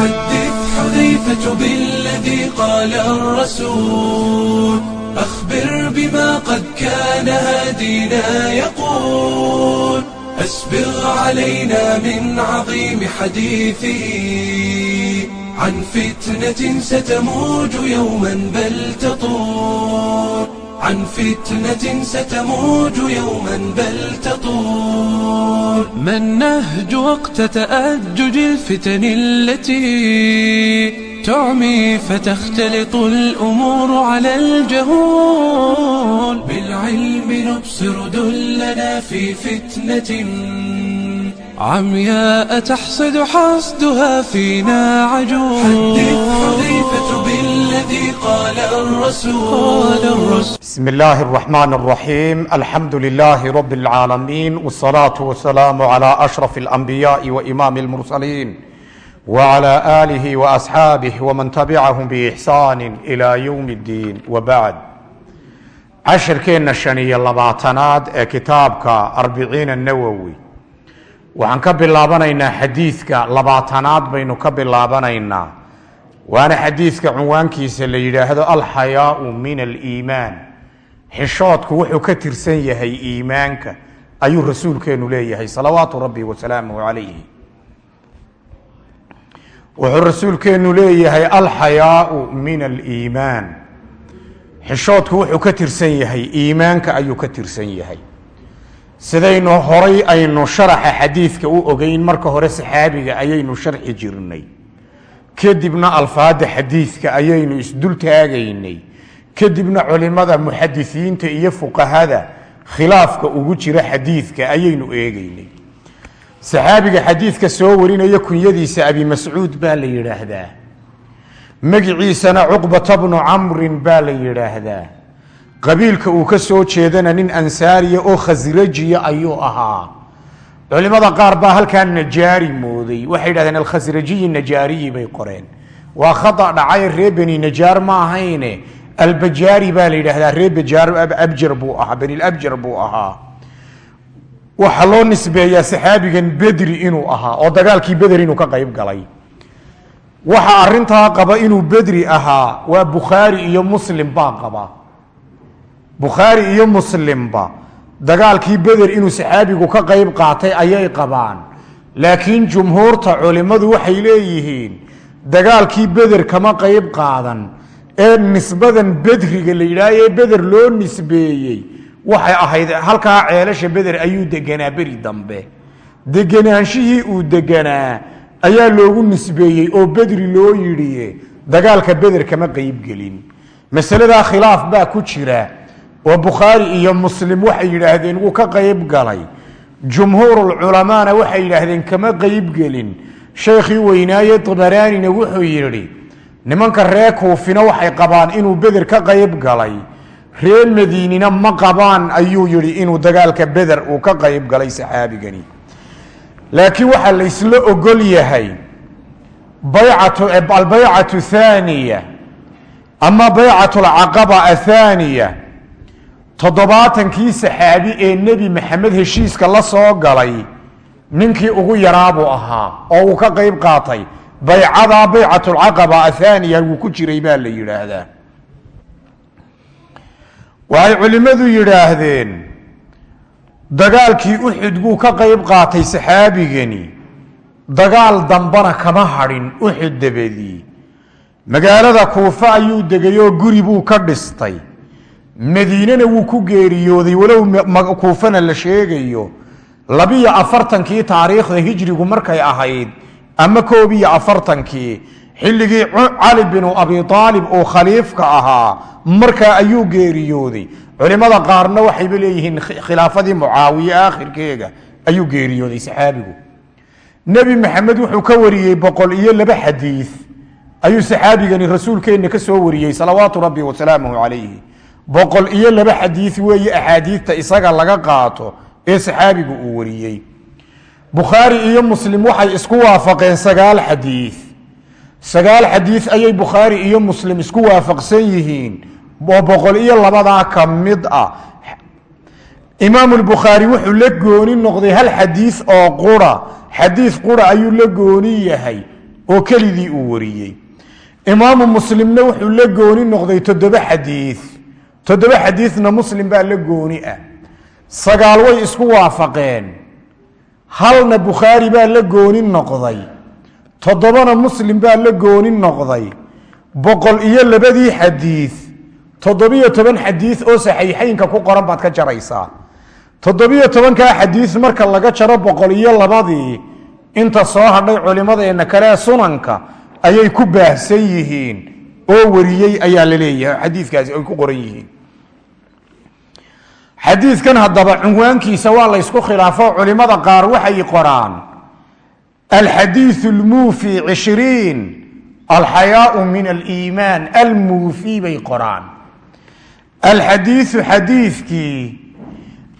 حدث حذيفة بالذي قال الرسول أخبر بما قد كان هادينا يقول أسبغ علينا من عظيم حديثه عن فتنة ستموج يوما بل تطور عن فتنة ستموج يوما بل تطول من نهج وقت تأجج الفتن التي تعمي فتختلط الأمور على الجهول بالعلم نبصر دلنا في فتنة عمياء تحصد حصدها فينا عجول حدث حذيفة بالذي قال الرسول قال الرسول بسم الله الرحمن الرحيم الحمد لله رب العالمين والصلاة والسلام على أشرف الأنبياء وإمام المرسلين وعلى آله وأصحابه ومن تبعهم بإحسان إلى يوم الدين وبعد cashirkeenna shan iyo labaatanaad ee kitaabka arbiciina nawowi waxaan ka bilaabanaynaa xadiidka labaatanaad baynu ka bilaabanaynaa. Waana xadiidka cunwaankiisa la yidhaahdo alxayaau min aliimaan xishoodku wuxuu ka tirsan yahay iimaanka ayuu rasuulkeenu leeyahay salawaatu rabbi wasalaamuhu calayhi. Wuxuu rasuulkeenu leeyahay alxayaau min aliimaan xishoodku wuxuu ka tirsan yahay iimaanka ayuu ka tirsan yahay sidaynu horay aynu sharaxa xadiidka u ogeyn marka hore saxaabiga ayaynu sharxi jirnay. Kadibna alfaada xadiidka ayaynu isdul taagaynay. Kadibna culimada muxadisiinta iyo fuqahada khilaafka ugu jira xadiidka ayaynu eegeynay saxaabiga xadiidka soo warinaya kunyadiisa abi mascuud baa la yidhaahdaa. Magiciisana cuqbata bnu camrin baa la yidhaahdaa qabiilka uu ka soo jeedana nin ansaariya oo khasrajiya ayuu ahaa. Culimada qaar baa halkaa najaari mooday. Waxay yidhahdeen alkhasrajiyi najaariyi bay qoreen. Waa khata dhacay ree beni najaar ma ahayne. Albajaari baa la yidhaahdaa ree bajaar abjar buu ahaa benilabjar buu ahaa. Waxaa loo nisbeeyaa saxaabigan bedri inuu ahaa oo dagaalkii beder inuu ka qayb galay. Waxa arintaa qaba inuu bedri ahaa waa bukhaari iyo muslim baa qaba bukhaari iyo muslimba dagaalkii beder inuu saxaabigu ka qayb qaatay ayay qabaan. Laakiin jumhuurta culimmadu waxay leeyihiin dagaalkii beder kama qayb qaadan. Ee nisbadan bedriga la yidhaah ee beder loo nisbeeyey waxay ahayd halkaa ceelasha beder ayuu deganaa beri dambe. Deganaanshihii uu deganaa ayaa loogu nisbeeyey oo bedri loo yidhi dagaalka beder kama qeybgelin masaladaa khilaaf baa ku jira oo bukhaari iyo muslim waxay yidhaahdeen wuu ka qayb galay. Jumhuurulculamaana waxay yidhaahdeen kama qeybgelin sheekhii weynaaye dabaraanina wuxuu yidhi nimanka ree kuufina waxay qabaan inuu beder ka qayb galay. Ree madiinina ma qabaan ayuu yidhi inuu dagaalka beder uu ka qayb galay saxaabigani. Laakiin waxaa la isla ogol yahay baycatu albaycatu thaaniya ama baycat alcaqaba athaaniya toddobaatankii saxaabi ee nebi maxamed heshiiska la soo galay ninkii ugu yaraabuu ahaa oo uu ka qayb qaatay. Baycadaa baycat alcaqaba athaaniya wuu ku jiray baa la yidhaahdaa. Waxay culimmadu yidhaahdeen dagaalkii uxud buu ka qayb qaatay saxaabigani. Dagaal dambana kama hadhin uxud dabadii. Magaalada kuufe ayuu degayoo guri buu ka dhistay madiinena wuu ku geeriyooday walow kuufena la sheegayo. Labiyo afartankii taariikhda hijrigu markay ahayd ama koob iyo afartankii xilligii cali binu abi aalib uu khaliifka ahaa markaa ayuu geeriyooday. Culimada qaarna waxayba leeyihiin khilaafadii mucaawiye aakhirkeega ayuu geeriyooday saxaabigu. Nebi maxamed wuxuu ka wariyey boqol iyo laba xadiid ayuu saxaabigani rasuulkeenna ka soo wariyey salawaatu rabbi wasalaamuhu calayhi boqol iyo laba xadiid weeye axaadiidta isaga laga qaato ee saxaabigu uu wariyey. Bukhaari iyo muslim waxay isku waafaqeen sagaal xadiid sagaal xadiid ayay bukhaari iyo muslim isku waafaqsan yihiin oo boqol iyo labadaa ka mid ah. Imaam lbukhaari wuxuu la gooni noqday hal xadiid oo qura. Xadiid qura ayuu la gooni yahay oo kelidii uu wariyey. Imaamu muslimna wuxuu la gooni noqday toddoba xadii toddoba xadiidna muslim baa la gooni ah. Sagaal way isku waafaqeen. Halna bukhaari baa la gooni noqday. Toddobana muslim baa la gooni noqday. Boqol iyo labadii xadiid toddobiyo toban xadiid oo saxiixeynka ku qoran baad ka jaraysaa. Toddobiyo tobankaa xadiid marka laga jaro boqol iyo labadii inta soo hadhay culimadeenna kale sunanka ayay ku baahsan yihiin oo wariyey ayaa la leeyahay xadiikaasi ay ku qoran yihiin. Xadiidkan haddaba cunwaankiisa waa laysku khilaafo culimada qaar waxay qoraan alxadiiu lmuufi cishriin alxayaau min aliimaan almuufi bay qoraan. Alxadiiu xadiidkii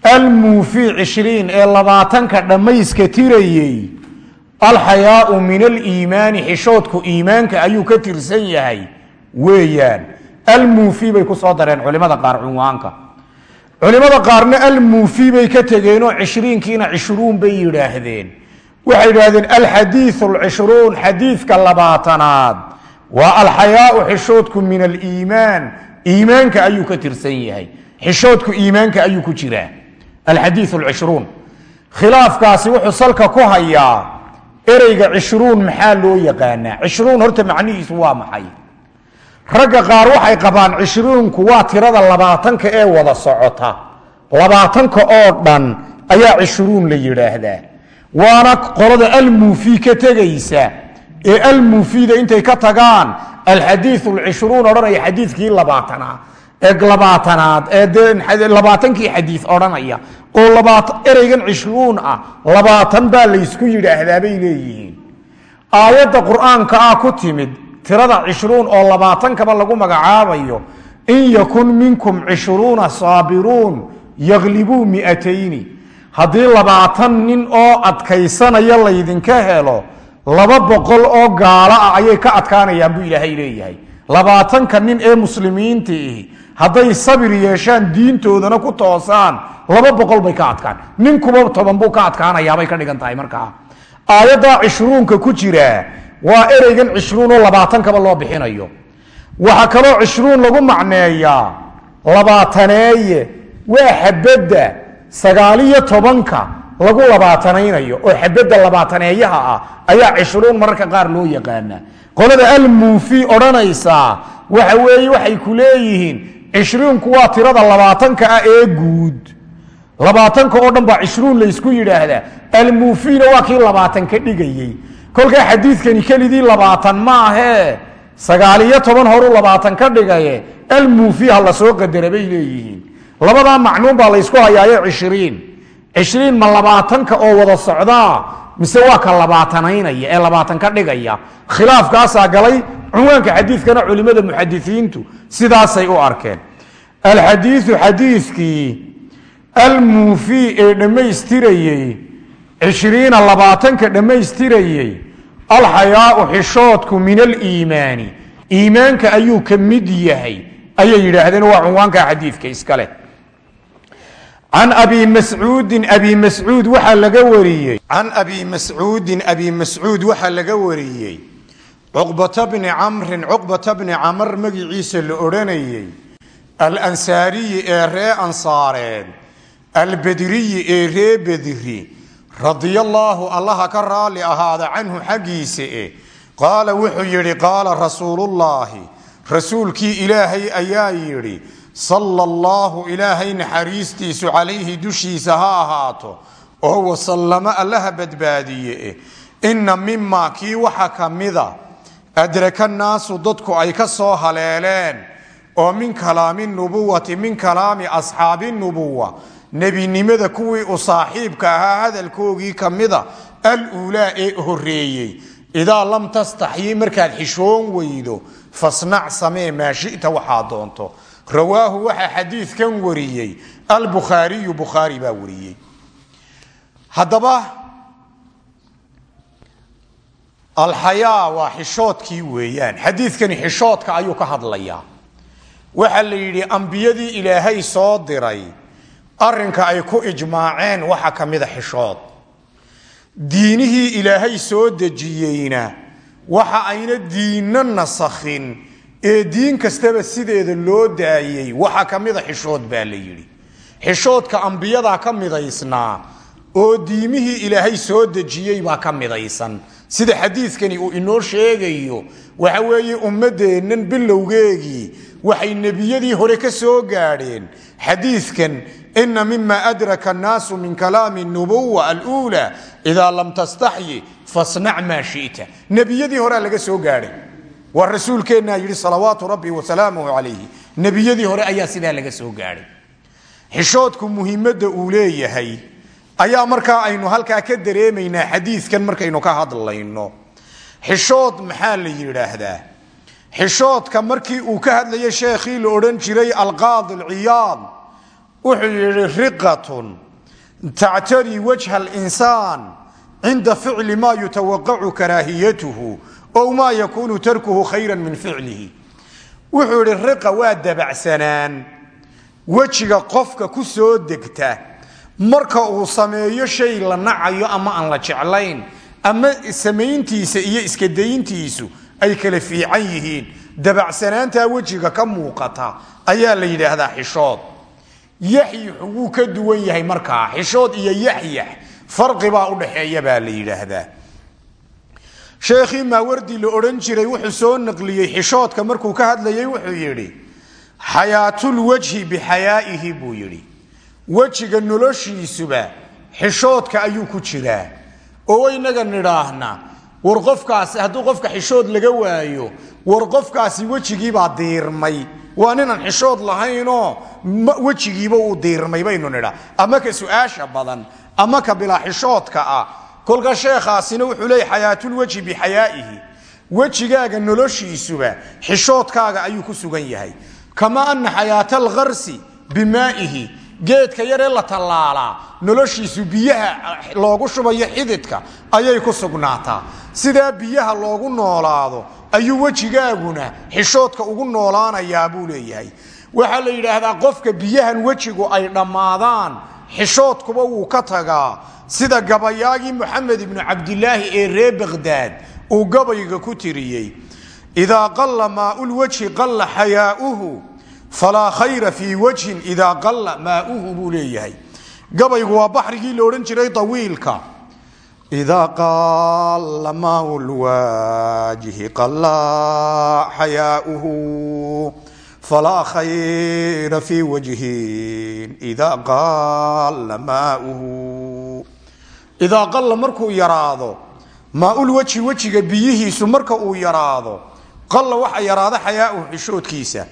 almuufi cishriin ee labaatanka dhammayska tirayey alxayaau min aliimaani xishoodku iimaanka ayuu ka tirsan yahay weeyaan. Almuufi bay ku soo dareen culimada qaar cunwaanka. Culimada qaarna almuufi bay ka tegeenoo cishriinkiina cishruun bay yidhaahdeen. Waxay yidhaahdeen alxadiiu alcishruun xadiidka labaatanaad. Waa alxayaau xishoodku min aliimaan. Iimaanka ayuu ka tirsan yahay. Xishoodku iimaanka ayuu ku jiraa. Alxadiiu alcishruun khilaafkaasi wuxuu salka ku hayaa ereyga cishruun maxaa loo yaqaanaa? Cishruun horta macnihiisu waa maxay ragga qaar waxay qabaan cishruunku waa tirada labaatanka ee wada socota. Labaatanka oo dhan ayaa cishruun la yidhaahdaa. Waana qolada almuufi ka tegaysa. Ee almuufida intay ka tagaan alxadiiu alcishruun odhanaya xadiidkii labaatana. Ee labaatanaad ee labaatankii xadiis odhanaya. Oo ereygan cishruun ah labaatan baa laysku yidhaahdaa bay leeyihiin. Aayadda qur'aanka ah ku timid tirada cishruun oo labaatankaba lagu magacaabayo in yakun minkum cishruuna saabiruun yaglibuu miatayni. Haddii labaatan nin oo adkaysanaya laydinka helo laba boqol oo gaalo ah ayay ka adkaanayaan buu ilaahay leeyahay. Labaatanka nin ee muslimiintii hadday sabir yeeshaan diintoodana ku toosaan laba boqol bay ka adkaan. Ninkuba toban buu ka adkaanayaabay ka dhigan tahay markaa. Aayaddaa cishruunka ku jira waa ereygan cishruun oo labaatankaba loo bixinayo. Waxaa kaloo cishruun lagu macneeyaa labaataneeye waa xabadda sagaaliyo tobanka lagu labaatanaynayo oo xabadda labaataneeyaha ah ayaa cishruun mararka qaar loo yaqaana qolada almuufi odhanaysaa waxa weeye waxay ku leeyihiin cishruunku waa tirada labaatanka ah ee guud. Labaatanka oo dhan baa cishruun laysku yidhaahdaa. Almuufina waa kii labaatan ka dhigayey kolkaa xadiidkani kelidii labaatan maahee sagaaliyo toban horu labaatan ka dhigaye almuufi ha la bay leeyihiin. Labadaa macnuun baa laysku hayaaye cishriin. Cishriin ma labaatanka oo wada socdaa mise waa ka labaatanaynaya ee labaatan ka dhigaya? Khilaafkaasaa galay cunwaanka xadiidkana culimada muxadisiintu sidaasay u arkeen. Alxadiiu xadiidkii almuufi ee dhammaystirayey cishriina labaatanka dhammaystirayey alxayaau xishoodku min aliimaani iimaanka ayuu ka mid yahay ayay yidhaahdeen waa cunwaanka xadiidka iskale can abi mascuudin abi mascuud waxaa laga wariyey. Can abi mascuudin abi mascuud waxaa laga wariyey. Cuqbata bni camrin cuqbata bni camar magiciisa la odhanayey alansaariyi ee ree ansaareed. Albedriyi ee ree bedri radia allaahu allaha ka raalli ahaada canhu xaggiisa e qaala wuxuu yidhi qaala rasuulullaahi. Rasuulkii ilaahay ayaa yidhi sala allaahu ilaahay naxariistiisu calayhi dushiisa ha ahaato oo wasallamo allaha badbaadiye eh. Inna mimaa kii waxa ka mida adraka naasu dadku ay ka soo haleeleen oo min kalaami nubuwati min kalaami asxaabi nubuwa nebinimada kuwii u saaxiibka ahaa hadalkoogii ka mida aluulaa ee horeeyey idaa lam tastaxyii markaad xishoon weydo fasnac samee maa shita waxaa doonto. Rawaahu waxaa xadiidkan wariyey. Albukhaariyu bukhaari baa wariyey. Haddaba alxayaa waa xishoodkii weeyaan. Xadiidkani xishoodka ayuu ka hadlayaa. Waxaa la yidhi ambiyadii ilaahay soo diray arrinka ay ku ijmaaceen waxa ka mida xishood. Diinihii ilaahay soo dejiyeyna waxa ayna diinna nasakhin. Ee diin kastaba sideeda loo daayey waxa ka mida xishood baa la yidhi. Xishoodka ambiyadaa ka midaysnaa oo diimihii ilaahay soo dejiyey baa ka midaysan. Sida xadiidkani uu inoo sheegayo waxa weeye ummaddeennan bilowgeegii waxay nebiyadii hore ka soo gaadheen. Xadiidkan ina mima adraka annaasu min kalaami nubuwa aluulaa idaa lam tastaxyi fasnac maa shita nebiyadii horea laga soo gaadhay waa rasuulkeennaa yidhi salawaatu rabbi wasalaamuhu calayhi nebiyadii hore ayaa sidaa laga soo gaadhay xishoodku muhiimadda uu leeyahay ayaa markaa aynu halkaa ka dareemaynaa xadiidkan markaynu ka hadlayno xishood maxaa la yidhaahdaa xishoodka markii uu ka hadlayay sheekhii la odhan jiray alqaadi alciyaad wuxuu yidhi riqatun tactari wajha alinsaan cinda ficli maa yutawaqacu karaahiyatuhu ow maa yakuunu tarkuhu khayra min ficlihi. Wuxuu yidhi riqa waa dabacsanaan. Wejiga qofka ku soo degta marka uu sameeyo shay la nacayo ama aan la jeclayn ama samayntiisa iyo iska dayntiisu ay kala fiican yihiin dabacsanaantaa wejiga ka muuqata ayaa la yidhaahdaa xishood yaxyixu wuu ka duwan yahay markaa xishood iyo yaxyax farqibaa udhaxeeya baa la yidhaahdaa. Sheekhii maawardi la odhan jiray wuxuu soo naqliyey xishoodka markuu ka hadlayay wuxuu yidhi xayaatulwajhi bixayaa'ihi buu yidhi. Wejiga noloshiisuba xishoodka ayuu ku jiraa. Oo waynaga nidhaahna war qofkaasi hadduu qofka xishood laga waayo war qofkaasi wejigiibaa diirmay waa ninaan xishood lahaynoo wejigiiba uu diirmay baynu nidhaa ama ka su'aasha badan ama ka bilaa xishoodka ah. Kolka sheekhaasina wuxuu leeyay xayaatulwajhi bixayaa'ihi wejigaaga noloshiisuba xishoodkaaga ayuu ku sugan yahay. Kama ana xayaata alkarsi bimaa'ihi geedka yaree la tallaalaa noloshiisu biyaha loogu shubayo xididka ayay ku sugnaataa. Sidaa biyaha loogu noolaado ayuu wejigaaguna xishoodka ugu noolaanayaa buu leeyahay. Waxaa la yidhaahdaa qofka biyahan wejigu ay dhammaadaan xishoodkuba wuu ka tagaa. Sida gabayaagii moxamed ibnu cabdilaahi ee reer bakhdaad uu gabayga ku tiriyey idaa qalla maaulwajhi qalla xayaauhu falaa khayra fii wajhin idaa qalla maauhu buu leeyahay. Gabaygu waa baxrigii la odhan jiray tawiilka idaa qalla maau lwaajihi qalla xayaauhu falaa khayra fii wajhin idaa qalla maauhu idaa qalla markuu yaraado maaulwajhi wejiga biyihiisu marka uu yaraado qalla waxa yaraada xayaauhu xishoodkiisa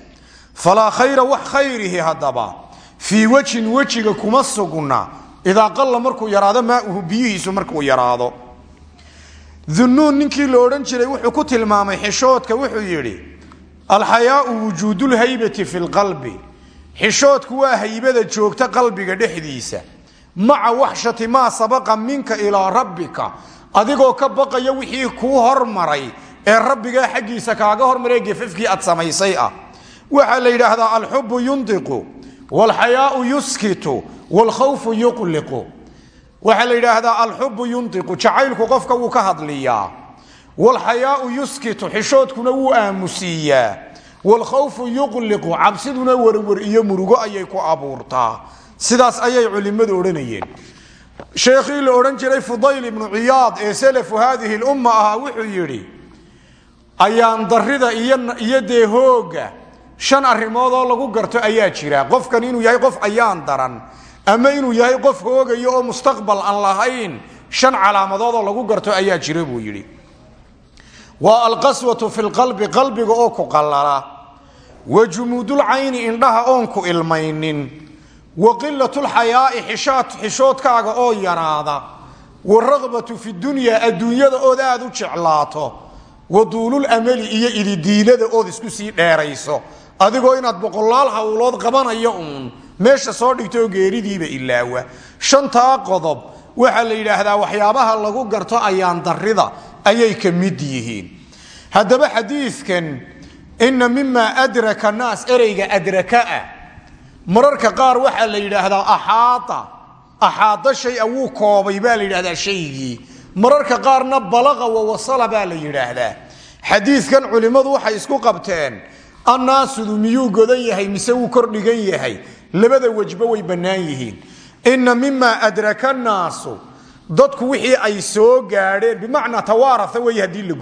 falaa khayra wax khayrihi haddaba fii wejhin wejiga kuma sugna idaa qalla markuu yaraado maauhu biyihiisu markuu yaraado. Dunuun ninkii la odhan jiray wuxuu ku tilmaamay xishoodka wuxuu yidhi alxayaau wujuudulhaybati fi lqalbi xishoodku waa haybada joogta qalbiga dhexdiisa. Maca waxshati maa sabaqa minka ilaa rabbika. Adigoo ka baqaya wixii kuu hormaray ee rabbigaa xaggiisa kaaga hormaree gefafkii aad samaysay ah. Waxaa la yidhaahdaa alxubu yundiqu waalxayaau yuskitu waalkhawfu yuqliqu waxaa la yidhaahdaa alxubu yundiqu jacaylku qofka wuu ka hadliyaa waalxayaau yuskitu xishoodkuna wuu aamusiiyaa waalkhawfu yuqliqu cabsiduna werwer iyo murugo ayay ku abuurtaa sidaas ayay culimmadu odhanayeen sheekhii la odhan jiray fudayl ibnu ciyaad ee salafu haadihi lumma ahaa wuxuu yidhi ayaan darida iyo dee hooga shan arrimood oo lagu garto ayaa jira. Qofkan inuu yahay qof ayaan daran ama inuu yahay qof hoogayo oo mustaqbal aan lahayn shan calaamadood oo lagu garto ayaa jira buu yidhi. Waa alqaswatu fi lqalbi qalbiga oo ku qallala. Wa jumuudulcayni indhaha oon ku ilmaynin. Wa qilatulxayaai xishoodkaaga oo yaraada. Waragbatu fi dunyaa adduunyada ood aad u jeclaato. Wa duululamali iyo ididiilada ood isku sii dheerayso adigoo inaad boqolaal hawlood qabanayo uun meesha soo dhigto geeridiiba ilaawa. Shantaa qodob waxaa la yidhaahdaa waxyaabaha lagu garto ayaan darida ayay ka mid yihiin. Haddaba xadiidkan ina mima adraka naas ereyga adrakaa mararka qaar waxaa la yidhaahdaa axaata axaada shay-a wuu koobay baa la yidhahdaa shaygii. Mararka qaarna balaqa wa wasala baa la yidhaahdaa. Xadiidkan culimmadu waxay isku qabteen annaasudu miyuu godan yahay mise wuu kor dhigan yahay? Labada wejba way bannaan yihiin. Inna mimaa adraka naasu dadku wixii ay soo gaadheen bimacnaa tawaaraa wey haddii la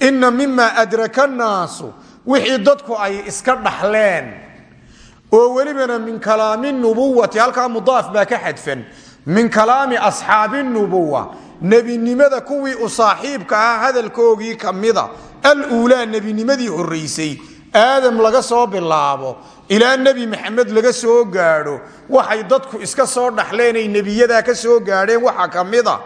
inna mimaa adraka naasu wixii dadku ay iska dhaxleen. Oo welibana min kalaami nubuwati halkaa mudaaf baa ka xadfan. Min kalaami asxaabi nubuwa nebinimada kuwii u saaxiibka ah hadalkoogii kamida aluulaa nebinimadii horaysay aadam laga soo bilaabo ilaa nebi maxamed laga soo gaadho waxay dadku iska soo dhaxleenay nebiyadaa ka soo gaadheen waxaa ka mida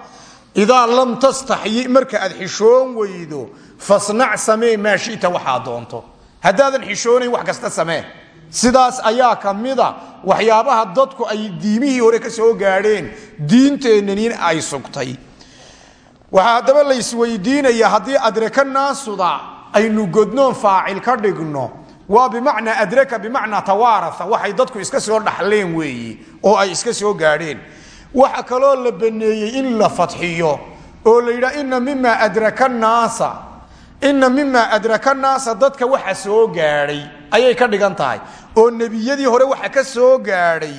lam tastaxyi marka aad xishoon weydo fasnac samee maa shita waxaa doonto. Haddaadan xishoonayn wax kasta samee. Sidaas ayaa ka mida waxyaabaha dadku ay diimihii hore ka soo gaadheen diinteennanin ay sugtay. Waxaa haddaba la isweydiinaya haddii adraka naasuda aynu godnoon faacil ka dhigno. Waa bimacnaa adraka bimacnaa tawaaraa waxay dadku iska soo dhaxleen weeyi oo ay iska soo gaadheen. Waxa kaloo la baneeyey in la fadxiyo oo la yidhaa ina mimaa adraka naasa ina mimaa adraka naasa dadka waxa soo gaadhay. Ayay ka dhigan tahay. Oo nebiyadii hore waxa ka soo gaadhay.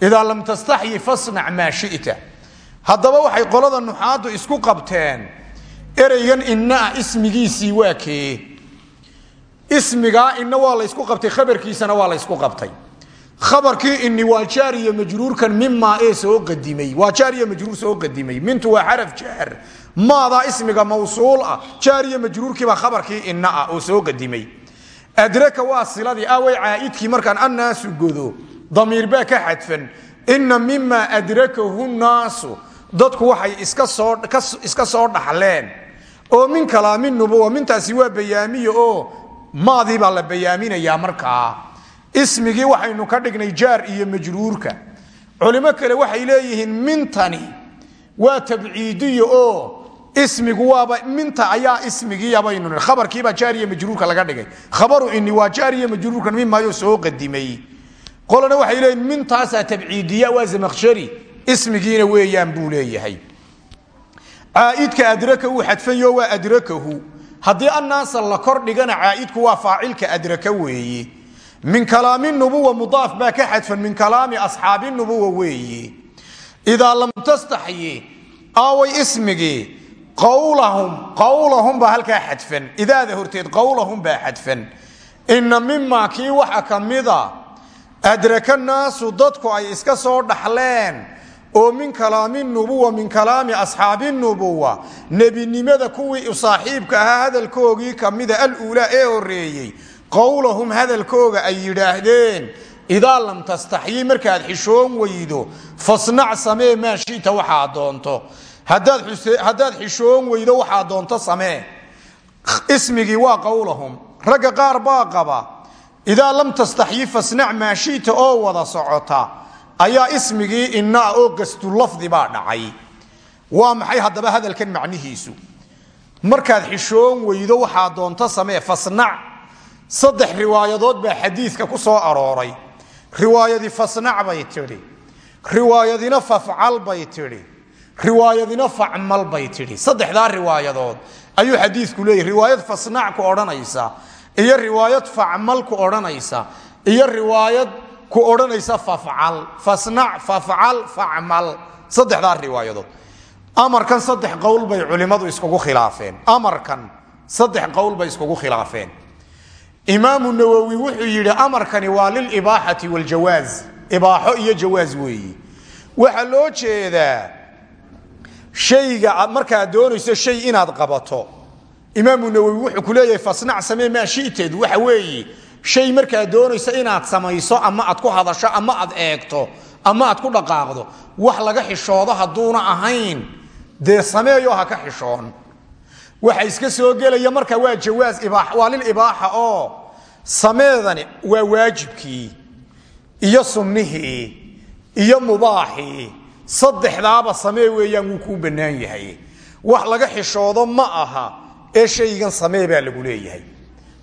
Idaa lam tastaxyi fasnac maa shita. Haddaba waxay qolada nuxaadu isku qabteen ereygan ina ah ismigiisii waa kee. Ismigaa ina waa laysku qabtay khabarkiisana waa laysku qabtay. Khabarkii ini waa jaar iyo majruurkan mimaa ee soo qadimay waa jaar iyo majruur soo qadimay. Mintu waa xaraf jaar. Maadaa ismiga mawsuul ah jaar iyo majruurkiibaa khabarkii ina ah oo soo qadimay. Adraka waa siladii awey caaidkii markaan annaasu godo. Damiir baa ka xadfan ina mimaa adrakahu naasu dadku waxay iska soo dhaxleen oo min kalaami nubuwa mintaasi waa bayaamiye oo maadii baa la bayaaminayaa markaa. Ismigii waxaynu ka dhignay jaar iyo majruurka. Culimo kale waxay leeyihiin mintani waa tabciidiya oo ismigu waaba minta ayaa ismigiiyabaynu khabarkiibaa jaar iyo majruurka laga dhigay. Khabaru ini waa jaar iyo majruurkan mimaayo soo qadimay. Qolana waxay leeyihiin mintaasaa tabciidiya waa zamakshari ismigiina weeyaan buu leeyahay caaidka adraka uu xadfanyo waa adrakahu. Haddii annaasa la kor dhigana caaidku waa faacilka adraka weeye min kalaami nubuwa mudaaf baa ka xadfan min kalaami asxaabi nubuwa weeye idaa lam tastaxyi aaway ismigii qawlahum qawlahum baa halkaa xadfan. Idaada horteed qawlahum baa xadfan. Ina mimaa kii waxa ka adraka naasu dadku ay iska soo dhaxleen oo min kalaami nubuwa min kalaami asxaabi nubuwa. Nebinimada kuwii u saaxiibka ahaa hadalkoogii kamida aluulaa ee horeeyey qowlahum hadalkooga ay yidhaahdeen idaa lam tastaxyi markaad xishoon weydo fasnac samee maa shita waxaa doonto. Haddaad xishoon weydo waxaa doonto samee. Ismigii waa qowlahum. Ragga qaar baa idaa lam tastaxyi fasnac maa shita oo wada socota ayaa ismigii inaa oo gastulafdi baa dhacay. Waa maxay haddaba hadalkan macnihiisu? Markaad xishoon weydo waxaa doonto samee fasnac. Saddex riwaayadood baa xadiidka ku soo arooray. Riwaayadii fasnac bay tidhi. Riwaayadina fafcal bay tidhi. Riwaayadina facmal bay tidhi. Saddexdaa riwaayadood ayuu xadiidku leeyahy riwaayad fasnac ku odhanaysa iyo riwaayad facmal ku odhanaysa iyo riwaayad ku odhanaysa fafcal fasnac fafcal facmal saddexdaa riwaayadood amarkan saddex qowl bay culimmadu iskugu khilaafeen. Amarkan saddex qowl bay iskugu khilaafeen. Imaamu nawowi wuxuu yidhi amarkani waa lilibaaxati wljawaaz ibaaxo iyo jawaaz weeyi. Waxaa loo jeedaa shayga markaad doonayso shay inaad qabato. Imaamu nawowi wuxuu ku leeyahay fasnac samee maa shiteed. Waxa weeye shay markaad doonayso inaad samayso ama aad ku hadasho ama aad eegto ama aad ku dhaqaaqdo wax laga xishoodo hadduuna ahayn dee sameeyo ha ka xishoon. Waxa iska soo gelaya marka waa jawaaz waa lilibaaxa oo sameedani waa waajibkii iyo sunnihii iyo mubaaxii saddexdaaba samee weeyaan wuu kuu bannaan yahay. Wax laga xishoodo ma aha ee shaygan samee baa lagu leeyahay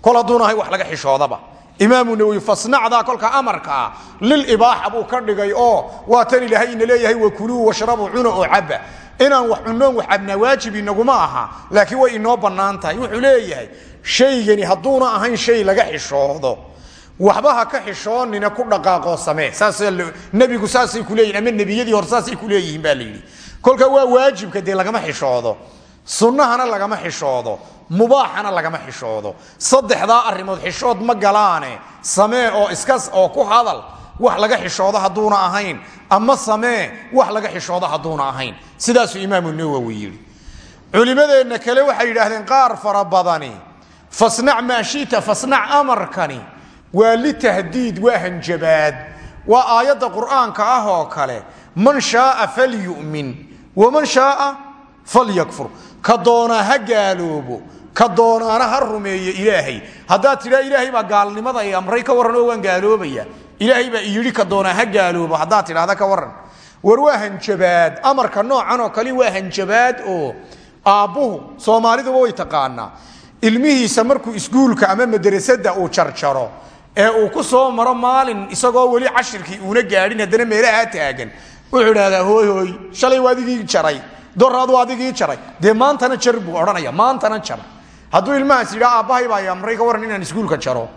kol hadduun ahay wax laga xishoodaba. Imaamu nawowi fasnacdaa kolka amarkaa lilibaaxa buu ka dhigay oo waa tan ilaahay ina leeyahay wakuluu washrabuu cuna oo caba inaan wax cunnoon wax cabnaa waajib inaguma aha laakiin way inoo bannaan wuxuu leeyahay shaygani hadduuna ahayn shay laga xishoodo. Waxba ka xishoonina ku dhaqaaqoo samee. Saasnebigu saasay ku leeyihiin ama nebiyadii hore saasay ku leeyihiin baa la yidhi. Kolka waa waajibka dee lagama xishoodo. Sunnahana lagama xishoodo mubaaxana lagama xishoodo. Saddexdaa arrimood xishood ma galaane. Samee oo iskas oo ku hadal wax laga xishoodo hadduuna ahayn. Ama samee wax laga xishoodo hadduuna ahayn. Sidaasuu imaamu nawowi yidhi. Culimmadeenna kale waxay yidhaahdeen qaar fara badani fasnac maa shita fasnac amarkani waa litahdiid waa hanjabaad. Waa aayadda qur'aanka ah oo kale man shaaa falyu'min waman shaaa falyakfur. Ka doonaa ha gaaloobo ka doonaana ha rumeeyo ilaahay. Haddaad tidhaa ilaahay baa gaalnimada ay amray ka warran oo waan gaaloobaya. Ilaahay baa iyidhi ka doonaa ha gaaloobo. Haddaad tidhahda ka warran. War waa hanjabaad. Amarka noocan oo kale waa hanjabaad oo aabbuhu soomaaliduba way taqaanaa. Ilmihiisa markuu iskuulka ama madrasada uu jarjaro ee uu ku soo maro maalin isagoo weli cashirkii uuna gaadhin haddana meelahaa taagan. Wuxuu idhahdaa hooy hooy shalay waa jaray. Doraad waa adigii jaray. Dee maantana jar buu maantana jar hadduu ilmahaas yidhaa aabbahay baa amray waran inaan iskuulka jaro.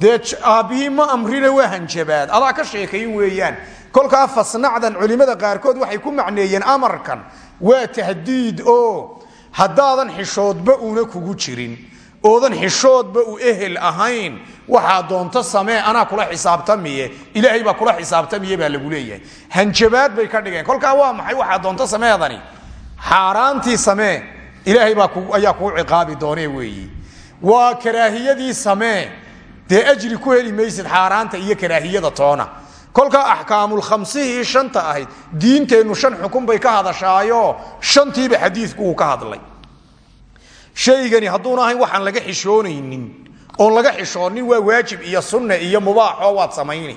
Dee aabbihii ma amrina waa hanjabaad. Adaa ka sheekayn weeyaan. Kolkaa fasnacdan culimmada qaarkood waxay ku macneeyeen amarkan waa tahdiid oo haddaadan xishoodba una kugu jirin. Oodan xishoodba u ehel ahayn. Waxaa doonto samee anaa kula xisaabtamiye ilaahay baa kula xisaabtamiye baa lagu leeyahay. Hanjabaad bay ka dhigeen. Kolkaa waa maxay? Waxaa doonto sameedani xaaraantii samee ilaahay baa ayaa kuu ciqaabi doone weeyi. Waa karaahiyadii samee dee ajri ku heli maysid xaaraanta iyo karaahiyada toona. Kolkaa axkaamulkhamsihii shanta ahayd diinteennu shan xukun bay ka hadashaayo shantiiba xadiidku uu ka hadlay. Shaygani hadduuna ahayn waxaan laga xishoonaynin oon laga xishoonin waa waajib iyo sunne iyo mubaaxoo waad samayni.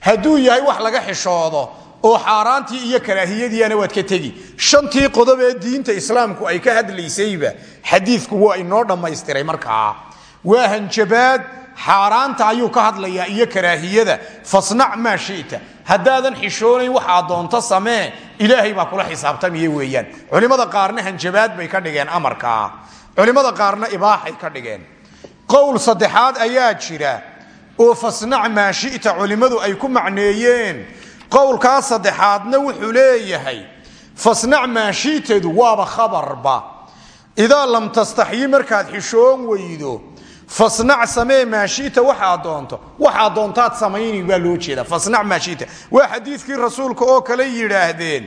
Hadduu yahay wax laga xishoodo oo xaaraantii iyo karaahiyadiiana waad ka tegi. Shantii qodob ee diinta islaamku ay ka hadlaysayba xadiidku waa inoo dhammaystiray markaa. Waa hanjabaad xaaraanta ayuu ka hadlayaa iyo karaahiyada. Fasnac maa shita. Haddaadan xishoonayn waxaa doonto samee ilaahay baa kula xisaabtamiye weeyaan. Culimmada qaarna hanjabaad bay ka dhigeen amarkaa culimmada qaarna ibaaxay ka dhigeen. Qowl saddexaad ayaa jira oo fasnac maa shita culimmadu ay ku macneeyeen qowlkaa saddexaadna wuxuu leeyahay fasnac maa shitadu waaba khabarba. Idaa lam tastaxyi markaad xishoon weydo fasnac samee maa shita waxaa doonto. Waxaa doontaad samayni baa loo jeeda fasnac maa shita waa xadiidkii rasuulka oo kale yidhaahdeen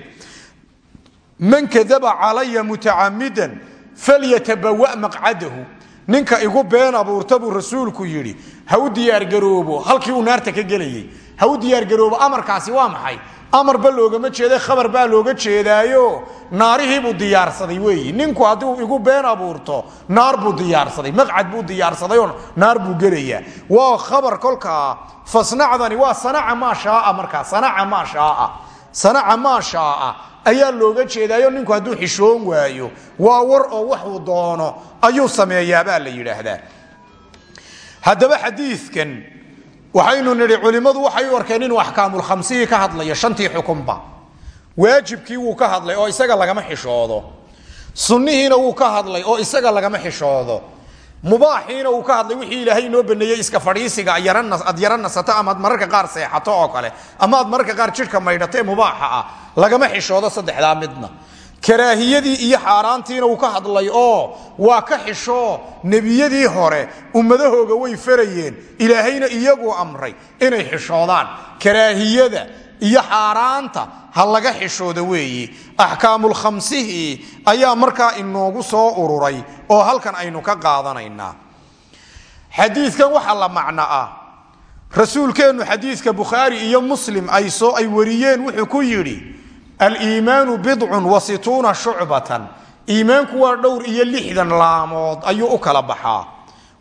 man kadaba calaya mutacamidan falyatabawa maqcadahu. Ninka igu been abuurta buu rasuulku yidhi ha u diyaargaroobo. Halkii uu naarta ka gelayay ha u diyaargaroobo amarkaasi waa maxay? Amarba loogama jeeda khabar baa looga jeedaayo. Naarihiibuu diyaarsaday weeyi ninku haddii igu been abuurto naar buu diyaarsaday maqcad buu diyaarsadayoo naar buu gelayaa. Waa khabar kolkaa fasnacdani waa sanaca maa shaaa markaa sanaca maa shaaa. Sanaca maa shaaa. Ayaa looga jeedaayo ninku hadduu xishoon waayo. Waa war oo waxuu doono ayuu sameeyaabaa la yidhaahdaa. Haddaba xadiidkan waxaynu nidhi culimmadu waxay u arkeen inuu axkaamulkhamsihii ka hadlayo shantii xukunba. Waajibkii wuu ka hadlay oo isaga lagama xishoodo. Sunnihiina wuu ka hadlay oo isaga lagama xishoodo. Mubaaxiina wuu ka hadlay wixii ilaahay inoo baneeyey iska fadhiisiga aad yaro nasato ama ad mararka qaar seexato oo kale ama aad mararka qaar jidhka maydhato ee mubaaxa ah. Lagama xishoodo saddexdaa midna karaahiyadii iyo xaaraantiina uu ka hadlay oo waa ka xishoo nebiyadii hore ummadahooga way farayeen ilaahayna iyaguu amray inay xishoodaan. Karaahiyada iyo xaaraanta ha laga xishooda weeyi. Axkaamulkhamsihii ayaa markaa inoogu soo ururay oo halkan aynu ka qaadanaynaa. Xadiidkan waxaa la macno ah rasuulkeennu xadiidka bukhaari iyo muslim ay wariyeen wuxuu ku yidhi aliimaanu bidcun wa situuna shucbatan. Iimaanku waa dhowr iyo lixdan laamood ayuu u kala baxaa.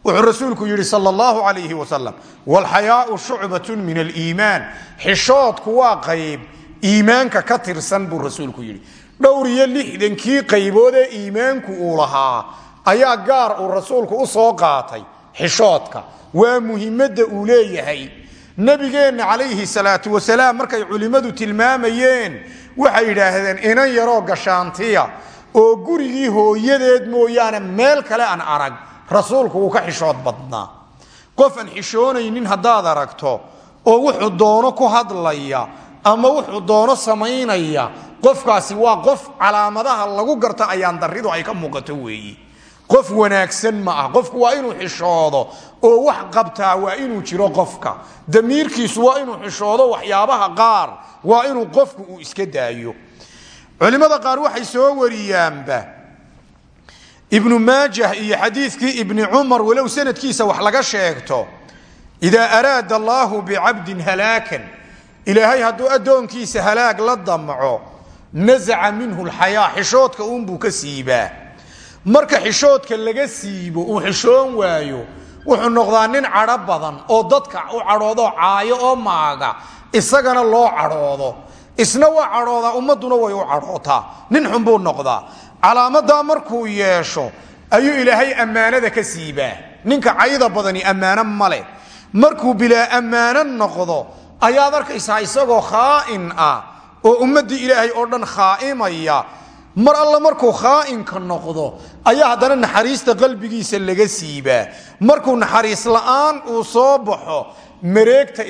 Wuxuu rasuulku yidhi sal allahu calayhi wasalam walxayaau shucbatun min aliimaan. Xishoodku waa qayb iimaanka ka tirsan buu rasuulku yidhi. Dhowr iyo lixdankii qaybood ee iimaanku uu lahaa ayaa gaar uu rasuulku u soo qaatay xishoodka. Waa muhimadda uu leeyahay. Nabigeenna calayhi salaatu wasalaam markay culimmadu tilmaamayeen waxay yidhaahdeen inan yaroo gashaantiya oo gurigii hooyadeed mooyaane meel kale aan arag rasuulku wuu ka xishood badnaa. Qof aan xishoonaynin haddaad aragto oo wuxuu doono ku hadlaya ama wuxuu doono samaynaya qofkaasi waa qof calaamadaha lagu garto ayaan daridu ay ka muuqato weeyi qof wanaagsan ma ah. Qofku waa inuu xishoodo oo wax qabtaa waa inuu jiro qofka. Damiirkiisu waa inuu xishoodo waxyaabaha qaar waa inuu qofku uu iska daayo. Culimmada qaar waxay soo wariyaanba. Ibnu maajah iyo xadiidkii ibni cumar walow sanadkiisa wax laga sheegto idaa araada allaahu bicabdin halaakan ilaahay hadduu addoonkiisa halaag la damco nasaca minhu lxayaa xishoodka uunbuu ka siibaa marka xishoodka laga siibo uu xishoon waayo wuxuu noqdaa nin cadho badan oo dadka u cadhoodo caayo oo maaga isagana loo cadhoodo. Isna waa cadhoodaa ummadduna way u cadhootaa. Nin xun buu noqdaa. Calaamadaa markuu yeesho ayuu ilaahay ammaanada ka siibaa. Ninka cayda badani ammaano male markuu bilaa ammaano noqdo ayaad arkaysaa isagoo khaa'in ah oo ummaddii ilaahay oo dhan khaa'imaya mar alle markuu khaa'inka noqdo ayaa haddana naxariista qalbigiisa laga siibaa. Markuu naxariis la'aan uu soo baxo mareegta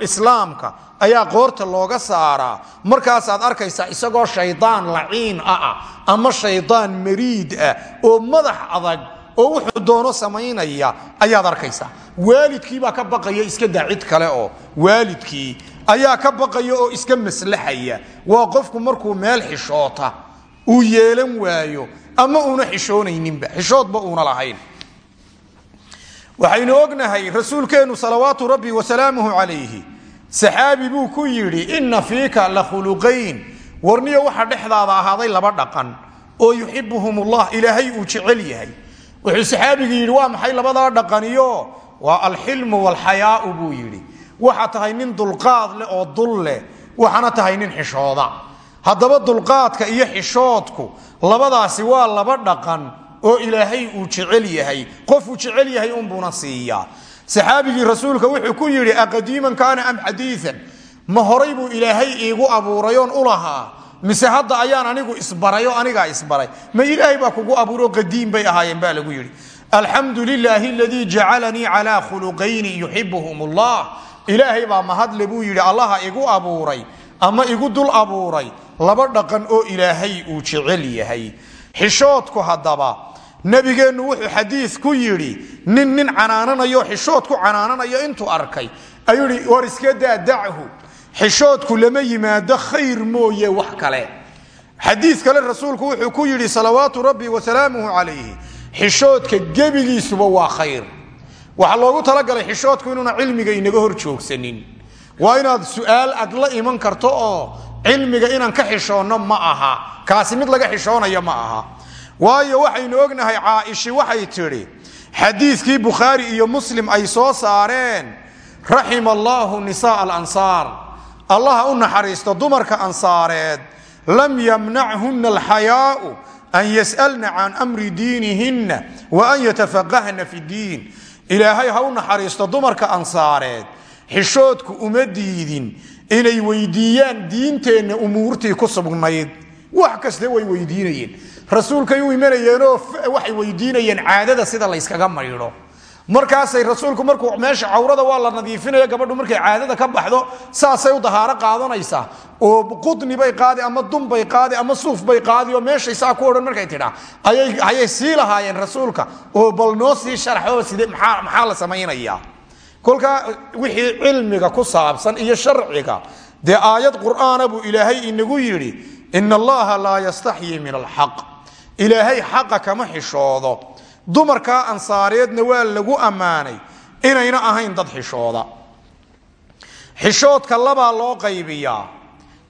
islaamka ayaa qoorta looga saaraa. Markaasaad arkaysaa isagoo shaydaan laciin ah ama shaydaan mariid ah oo madax adag oo wuxuu doono samaynaya ayaad arkaysaa. Waalidkiibaa ka baqaya iska daa cid kale oo waalidkii ayaa ka baqaya oo iska maslaxaya. Waa qofku markuu meel xishoota uu yeelan waayo ama uuna xishoonayninba xishoodba uuna lahayn. Waxaynu ognahay rasuulkeennu salawaatu rabbi wasalaamuhu calayhi saxaabi buu ku yidhi inna fiika la khuluqayn. Warniyo waxaa dhexdaada ahaaday laba dhaqan oo yuxibuhum ullah ilaahay uu jecel yahay. Wuxuu saxaabigii yidhi waa maxay labadaa dhaqaniyo waa alxilmu walxayaau buu yidhi. Waxaa tahay nin dulqaad leh oo dul leh waxaana tahay nin xishooda haddaba dulqaadka iyo xishoodku labadaasi waa laba dhaqan oo ilaahay uu jecel yahay. Qofuu jecel yahay unbuuna siiyaa. Saxaabigii rasuulka wuxuu ku yidhi aqadiiman kaana am xadiian ma horay buu ilaahay iigu abuuray oon u lahaa? Mise hadda ayaan anigu isbaray anigaa isbaray? Ma ilaahay baa kugu abuuro qadiim bay ahaayeen baa lagu yidhi. Alxamdu lilaahi aladii jacalanii calaa khuluqayni yuxibuhum allah ilaahay baa mahadle buu yidhi allaha igu abuuray ama igu dul abuuray laba dhaqan oo ilaahay uu jecel yahay. Xishoodku haddaba nabigeennu wuxuu xadiid ku yidhi nin nin canaananayo xishood ku canaananayo intuu arkay. Ayuu war iska daa xishoodku lama yimaado khayr mooye wax kale. Xadiid kale rasuulku wuxuu ku yidhi salawaatu rabbi wasalaamuhu calayhi. Xishoodka gebigiisuba waa khayr. Waxaa loogu talagalay xishoodku inuuna cilmiga inaga hor joogsanin waa inaad su'aal ad la iman karto oo cilmiga inaan ka xishoonno ma aha. Kaasi mid laga xishoonayo ma aha. Waayo waxaynu ognahay caaishi waxay tidhi xadiidkii bukhaari iyo muslim ay soo saareen raxima allaahu nisaaa alansaar. Allaha u naxariisto dumarka ansaareed lam yamnachunna alxayaau an yas'alna can amri diinihinna wa an yatafaqahna fi diin. Ilaahay ha u naxariisto dumarka ansaareed xishoodku uma diidin inay weydiiyaan diinteenna umuurtii ku sugnayd wax kaste way weydiinayeen. Rasuulkay u imanayeenoo waxay weydiinayeen caadada sida layskaga maydho. Markaasay rasuulku markuu meesha cawrada waa la nadiifinaya gabadhu markay caadada ka baxdo saasay u dahaaro qaadanaysaa oo qudni bay qaadi ama dun bay qaadi ama suuf bay qaadi oo meeshay saa ku odhan markay tidhaa ayay sii lahaayeen rasuulka. Oo bal sharaxoo side maxaa la samaynayaa kolkaa wixii cilmiga ku saabsan iyo sharciga dee aayad qur'aana buu ilaahay inagu yidhi ina allaha laa yastaxyi min alxaq ilaahay xaqa kama xishoodo. Dumarkaa ansaareedna waa lagu ammaanay inayna ahayn dad xishooda. Xishoodka labaa loo qaybiyaa.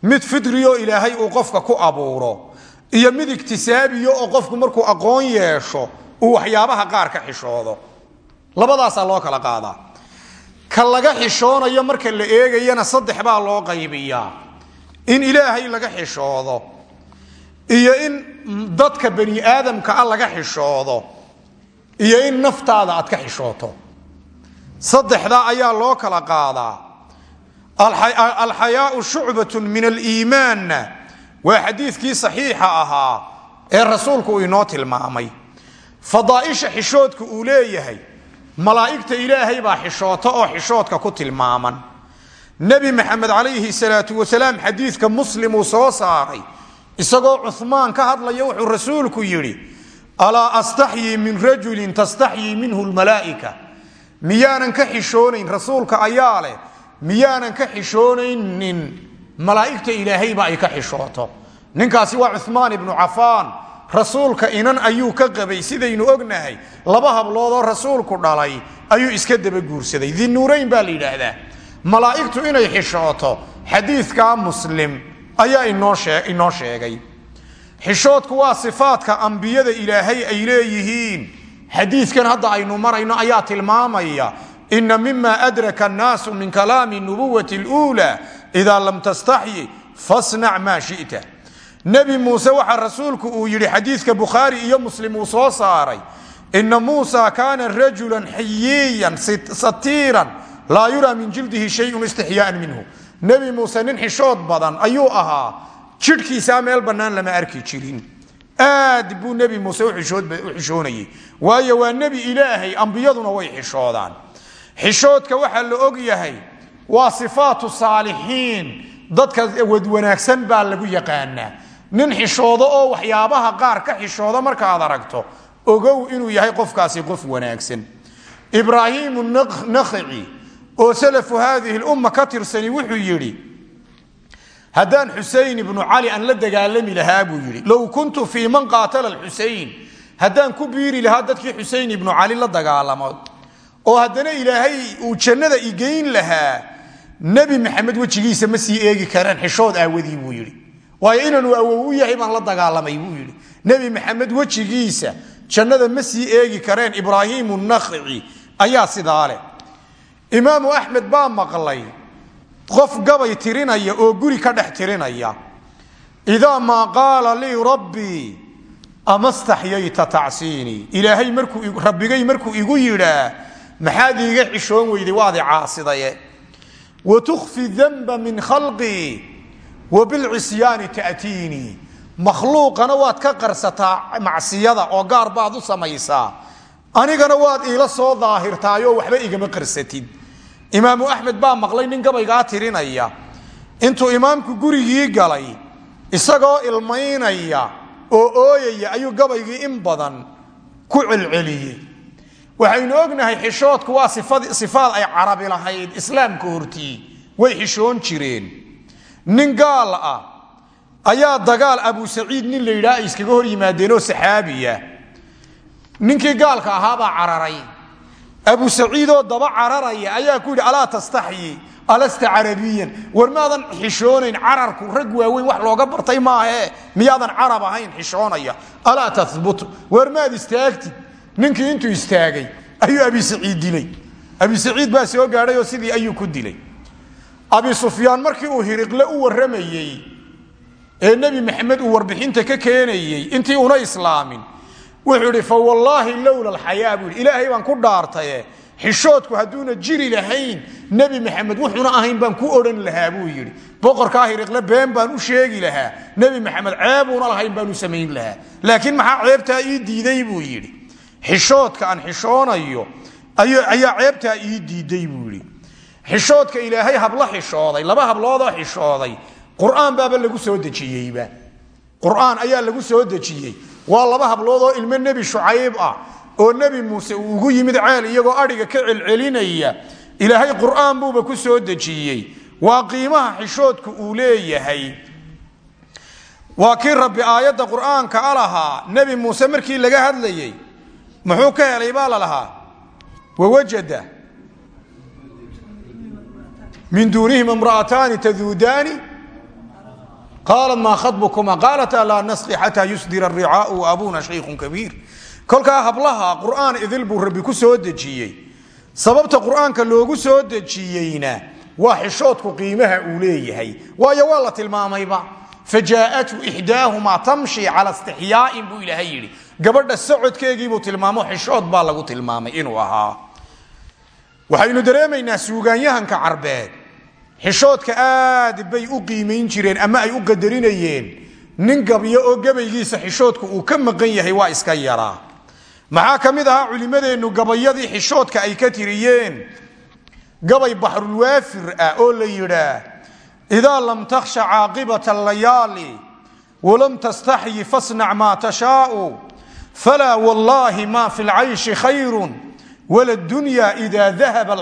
Mid fidriyo ilaahay uu qofka ku abuuro iyo mid iktisaabiyo oo qofku markuu aqoon yeesho uu waxyaabaha qaar ka xishoodo. Labadaasaa loo kala qaadaa ka laga xishoonayo marka la eegayana saddex baa loo qaybiyaa. In ilaahay laga xishoodo iyo in dadka bani aadamka a laga xishoodo iyo in naftaada aad ka xishooto. Saddexdaa ayaa loo kala qaadaa. Alxayaau shucbatun min aliimaanna waa xadiidkii saxiixa ahaa ee rasuulku uu inoo tilmaamay. Fadaaisha xishoodka uu leeyahay malaa'igta ilaahay baa xishoota oo xishoodka ku tilmaaman. Nebi maxamed calayhi salaatu wasalaam xadiidka muslim uu soo saaray. Isagoo cumaan ka hadlaya wuxuu rasuulku yidhi alaa astaxyii min rajulin tastaxyii minhu lmalaa'ika miyaanan ka xishoonayn rasuulka ayaa leh miyaanan ka xishoonaynin malaa'igta ilaahayba ay ka xishooto. Ninkaasi waa cumaan ibnu cafaan rasuulka inan ayuu ka qabay sidaynu ognahay. Laba habloodoo rasuulku dhalay ayuu iska daba guursaday. Dinuurayn baa la yidhaahdaa malaa'igtu inay xishooto xadiidkaa muslim ayaa inoo sheegay. Xishoodku waa sifaadka ambiyada ilaahay ay leeyihiin. Xadiidkan hadda aynu marayno ayaa tilmaamaya ina mima adraka annaasu min kalaami nubuwati اluulى ida lam tastaxyi fasnac maa shita nebi muuse waxaa rasuulku uu yidhi xadiidka bukhaari iyo muslim uu soo saaray ina muusa kaana rajula xiyiyan satiiran laa yuraa min jildihi shayun istixyaaan minhu. Nebi muuse nin xishood badan ayuu ahaa jidhkiisaa meel bannaan lama arki jirin. Aad buu nebi muuse u xishoonayey waayo waa nebi ilaahay ambiyaduna way xishoodaan. Xishoodka waxaa la og yahay waa sifaatu saalixiin dadka baa lagu yaqaanaa nin xishoodo oo waxyaabaha qaar ka xishooda markaad aragto ogow inuu yahay qofkaasi qof wanaagsan. Ibraahiimu nakhici oo salafu haadihi lumma ka tirsani wuxuu yidhi haddaan xusein ibnu cali aan la dagaalami lahaa buu yidhi low kuntu fii man qaatala xusein haddaan ku biiri lahaa dadkii xusein ibnu cali la dagaalamo oo haddana ilaahay uu jannada igeyn lahaa nebi maxamed wejigiisa ma sii eegi karaan xishood aawadii buu yidhi waayo inaanu awow u yahay baan la dagaalamay buu yidhi nebi maxamed wejigiisa jannada ma sii eegi kareen ibraahiimu nakhici ayaa sidaa leh imaamu baa maqlay. Qof gabay tirinaya oo guri ka dhex tirinaya. Idaa maa qaala lii rabbii ama staxyayta tacsiinii ilaahay markuu rabbigay markuu igu yidhaa maxaad iiga xishoon weyday waadi caasidaye. Wa tukfi danba min khalqii wa bilcisyaani ta'tiinii makhluuqana waad ka qarsataa macsiyada oo gaar baad u samaysaa anigana waad iila soo daahirtaayoo waxba igama qarsatid imaamu axmed baa maqlay nin gabaygaa tirinaya intuu imaamku gurigii galay isagoo ilmaynaya oo ooyaya ayuu gabaygii in badan ku celceliyey waxaynu ognahay xishoodku waa sifaad ay carabi lahayd islaamka hortii way xishoon jireen nin gaal ah ayaa dagaal abu saciid nin la yidhaha ay iskaga hor yimaadeenoo saxaabiya. Ninkii gaalka ahaabaa cararay. Abu saciidoo daba cararaya ayaa ku yidhi alaa tastaxyi alasta carabiyan? War maadan xishoonayn cararku rag waaweyn wax looga bartay maahe. Miyaadan carab ahayn xishoonaya. Alaa tahbut war maad istaagtid ninkii intuu istaagay ayuu abi saciid dilay. Abi saciid baa soo gaadhay oo sidii ayuu ku dilay abi sufyaan markii uu hiriqle u warramayey ee nebi maxamed uu warbixinta ka keenayey intii una islaamin wuxuu idhi fawallaahi lowla alxayaa buu yidhi ku dhaartaye xishoodku hadduuna jiri lahayn nebi maxamed wuxuuna ahayn baan ku odhan lahaa buu yidhi. Boqorkaa hiriqle been baan u sheegi lahaa nebi maxamed ceebuuna lahayn baan u samayn lahaa. Laakiin maxaa ceebtaa ii diiday buu yidhi. Xishoodka aan xishoonayo ayaa ceebtaa ii diiday buu yidhi xishoodka ilaahay hablo xishooday laba habloodoo xishooday. Qur'aan baaba lagu soo dejiyeyba. Qur'aan ayaa lagu soo dejiyey. Waa laba hablood oo ilmo nebi shucayb ah oo nebi muuse uu ugu yimid ceel iyagoo adhiga ka celcelinaya. Ilaahay qur'aan buuba ku soo dejiyey. Waa qiimaha xishoodku uu leeyahay. Waa kii rabbi aayadda qur'aanka a lahaa nebi muuse markii laga hadlayey muxuu ka helay baa la lahaa? Wawajada min duunihim imra'ataani taduudaani qaalat maa khabukuma qaalataa laa nasqi xataa yusdira aricaau wa abuuna shaykun kabiir kolkaa hablaha qur'aan idil buu rabbi ku soo dejiyey sababta qur'aanka loogu soo dejiyeyna waa xishoodku qiimaha uu leeyahay waayo waa la tilmaamayba fajaa'atu ixdaahumaa tamshi cala istixyaa'in buu ilaahay yidhi gabadha socodkeegiibuu tilmaamo xishood baa lagu tilmaamay inuu ahaa waxaynu dareemaynaa suugaanyahanka carbeed. Xishoodka aad bay u qiimayn jireen ama ay u qadarinayeen. Nin gabyo oo gabaygiisa xishoodku uu ka maqan yahay waa iska yaraa. Maxaa ka mid ahaa culimmadeennu gabayadii xishoodka ay ka tiriyeen? Gabay baxrulwaafir ah oo la yidhaah idaa lam takhsha caaqibata layaali walam tastaxyi fasnac maa tashaau falaa wallaahi ma fi lcayshi khayru wala dunya ida dahaba